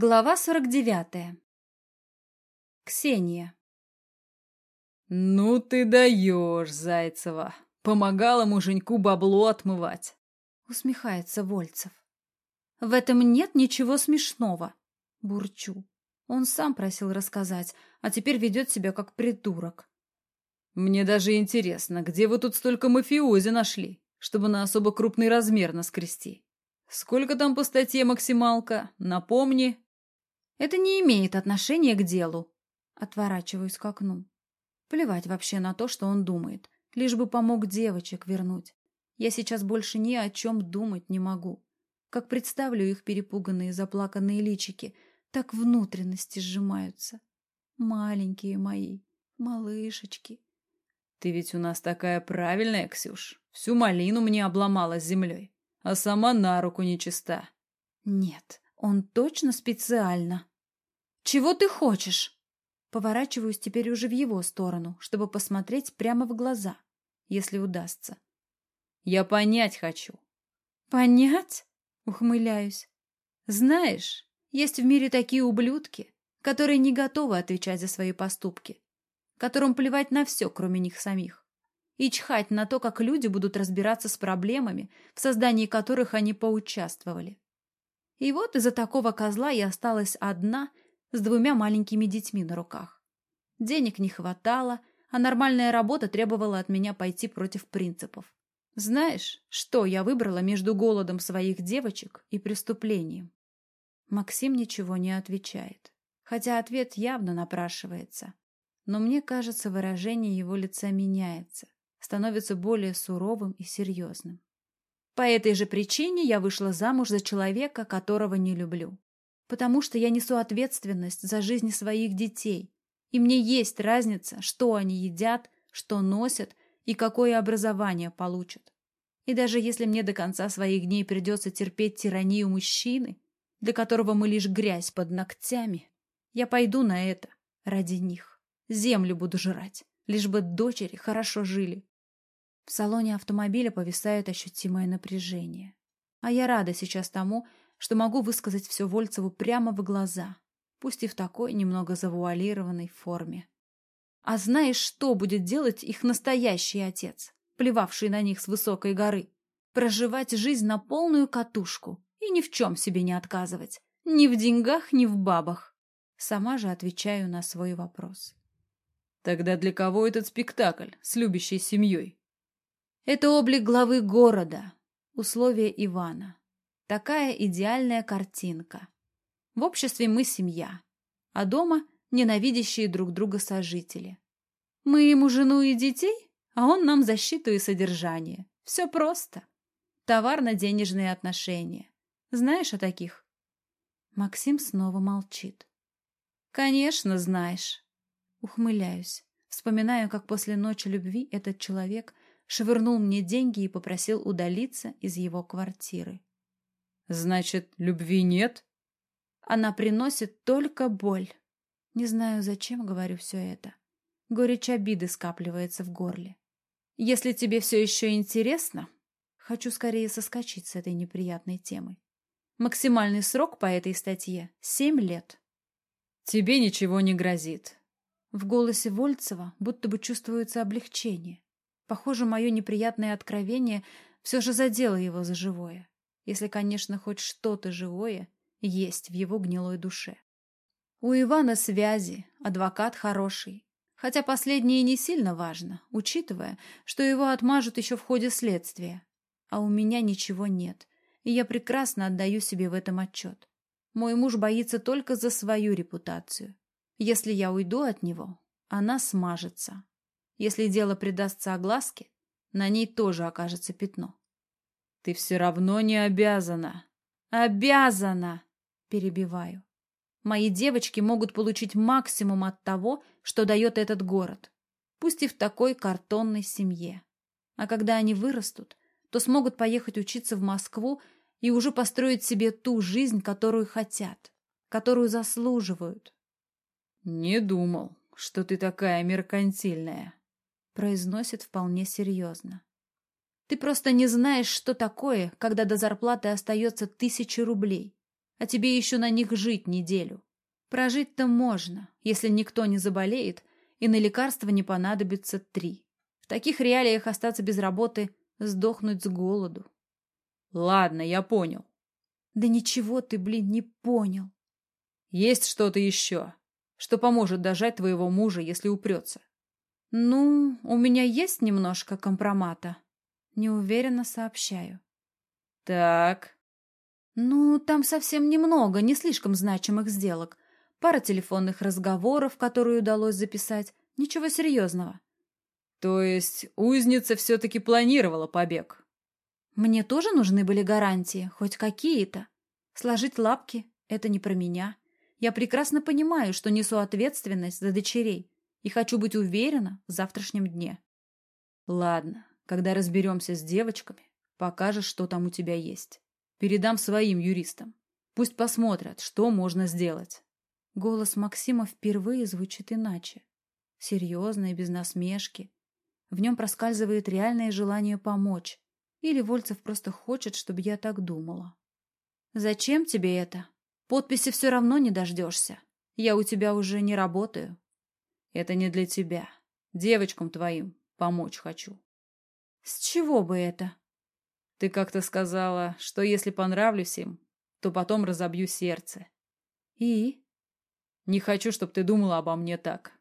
Глава сорок девятая. Ксения. «Ну ты даешь, Зайцева! Помогала муженьку бабло отмывать!» Усмехается Вольцев. «В этом нет ничего смешного!» Бурчу. Он сам просил рассказать, а теперь ведет себя как придурок. «Мне даже интересно, где вы тут столько мафиози нашли, чтобы на особо крупный размер наскрести?» «Сколько там по статье максималка? Напомни». «Это не имеет отношения к делу». Отворачиваюсь к окну. Плевать вообще на то, что он думает. Лишь бы помог девочек вернуть. Я сейчас больше ни о чем думать не могу. Как представлю их перепуганные заплаканные личики, так внутренности сжимаются. Маленькие мои, малышечки. Ты ведь у нас такая правильная, Ксюш. Всю малину мне обломала с землей а сама на руку нечиста. Нет, он точно специально. Чего ты хочешь? Поворачиваюсь теперь уже в его сторону, чтобы посмотреть прямо в глаза, если удастся. Я понять хочу. Понять? Ухмыляюсь. Знаешь, есть в мире такие ублюдки, которые не готовы отвечать за свои поступки, которым плевать на все, кроме них самих и чхать на то, как люди будут разбираться с проблемами, в создании которых они поучаствовали. И вот из-за такого козла я осталась одна с двумя маленькими детьми на руках. Денег не хватало, а нормальная работа требовала от меня пойти против принципов. Знаешь, что я выбрала между голодом своих девочек и преступлением? Максим ничего не отвечает, хотя ответ явно напрашивается. Но мне кажется, выражение его лица меняется становится более суровым и серьезным. По этой же причине я вышла замуж за человека, которого не люблю. Потому что я несу ответственность за жизни своих детей, и мне есть разница, что они едят, что носят и какое образование получат. И даже если мне до конца своих дней придется терпеть тиранию мужчины, для которого мы лишь грязь под ногтями, я пойду на это ради них. Землю буду жрать, лишь бы дочери хорошо жили. В салоне автомобиля повисает ощутимое напряжение. А я рада сейчас тому, что могу высказать все Вольцеву прямо в глаза, пусть и в такой немного завуалированной форме. А знаешь, что будет делать их настоящий отец, плевавший на них с высокой горы? Проживать жизнь на полную катушку и ни в чем себе не отказывать. Ни в деньгах, ни в бабах. Сама же отвечаю на свой вопрос. Тогда для кого этот спектакль с любящей семьей? Это облик главы города, условия Ивана. Такая идеальная картинка. В обществе мы семья, а дома ненавидящие друг друга сожители. Мы ему жену и детей, а он нам защиту и содержание. Все просто. Товарно-денежные отношения. Знаешь о таких? Максим снова молчит. Конечно, знаешь. Ухмыляюсь, вспоминаю, как после ночи любви этот человек швырнул мне деньги и попросил удалиться из его квартиры. «Значит, любви нет?» «Она приносит только боль. Не знаю, зачем говорю все это. Горечь обиды скапливается в горле. Если тебе все еще интересно, хочу скорее соскочить с этой неприятной темы. Максимальный срок по этой статье — семь лет». «Тебе ничего не грозит». В голосе Вольцева будто бы чувствуется облегчение. Похоже, мое неприятное откровение все же задело его за живое. Если, конечно, хоть что-то живое есть в его гнилой душе. У Ивана связи, адвокат хороший. Хотя последнее не сильно важно, учитывая, что его отмажут еще в ходе следствия. А у меня ничего нет, и я прекрасно отдаю себе в этом отчет. Мой муж боится только за свою репутацию. Если я уйду от него, она смажется. Если дело придастся огласке, на ней тоже окажется пятно. Ты все равно не обязана. Обязана! Перебиваю. Мои девочки могут получить максимум от того, что дает этот город. Пусть и в такой картонной семье. А когда они вырастут, то смогут поехать учиться в Москву и уже построить себе ту жизнь, которую хотят, которую заслуживают. Не думал, что ты такая меркантильная произносит вполне серьезно. Ты просто не знаешь, что такое, когда до зарплаты остается тысяча рублей, а тебе еще на них жить неделю. Прожить-то можно, если никто не заболеет, и на лекарства не понадобится три. В таких реалиях остаться без работы — сдохнуть с голоду. Ладно, я понял. Да ничего ты, блин, не понял. Есть что-то еще, что поможет дожать твоего мужа, если упрется? Ну, у меня есть немножко компромата. Неуверенно сообщаю. Так. Ну, там совсем немного, не слишком значимых сделок. Пара телефонных разговоров, которые удалось записать. Ничего серьезного. То есть узница все-таки планировала побег? Мне тоже нужны были гарантии, хоть какие-то. Сложить лапки — это не про меня. Я прекрасно понимаю, что несу ответственность за дочерей и хочу быть уверена в завтрашнем дне. Ладно, когда разберемся с девочками, покажешь, что там у тебя есть. Передам своим юристам. Пусть посмотрят, что можно сделать. Голос Максима впервые звучит иначе. Серьезно и без насмешки. В нем проскальзывает реальное желание помочь. Или Вольцев просто хочет, чтобы я так думала. «Зачем тебе это? Подписи все равно не дождешься. Я у тебя уже не работаю». «Это не для тебя. Девочкам твоим помочь хочу». «С чего бы это?» «Ты как-то сказала, что если понравлюсь им, то потом разобью сердце». «И?» Не хочу, чтобы ты думала обо мне так.